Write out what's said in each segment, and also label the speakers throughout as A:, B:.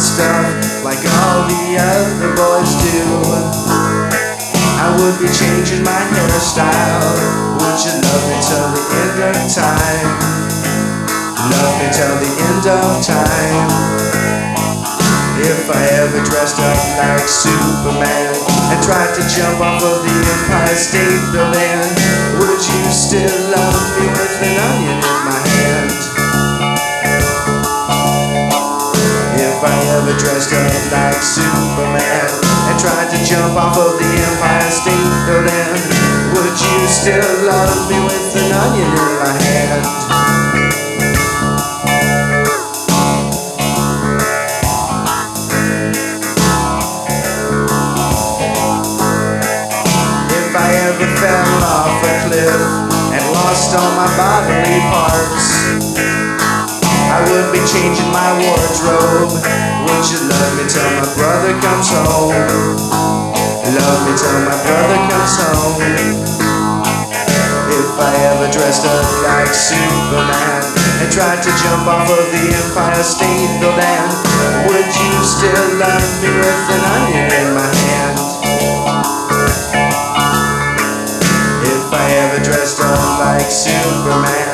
A: stuff like all the other boys do. I would be changing my hairstyle. Would you love me till the end of time? Love me till the end of time. If I ever dressed up like Superman and tried to jump off of the Empire State Building, If I ever dressed up like Superman and tried to jump off of the Empire State Building, would you still love me with an onion in my hand? If I ever fell off a cliff and lost all my bodily parts, I would be changing my wardrobe. Would you love me till my brother comes home? Love me till my brother comes home. If I ever dressed up like Superman and tried to jump off of the Empire State Building, would you still love me with an onion in my hand? If I ever dressed up like Superman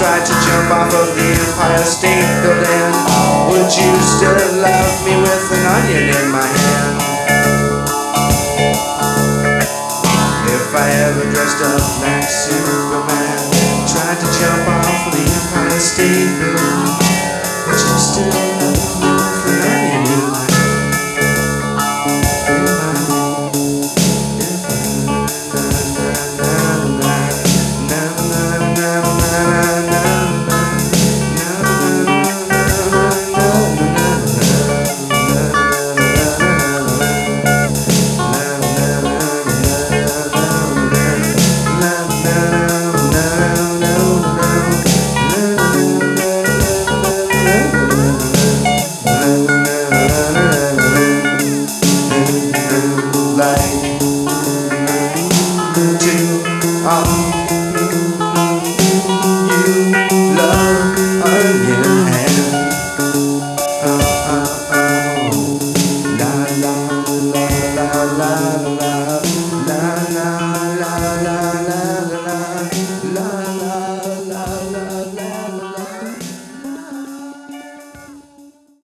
A: tried to jump off of the Empire State Building, would you still love me with an onion in my hand? If I ever dressed up like Superman, tried to jump off of the Empire State Building,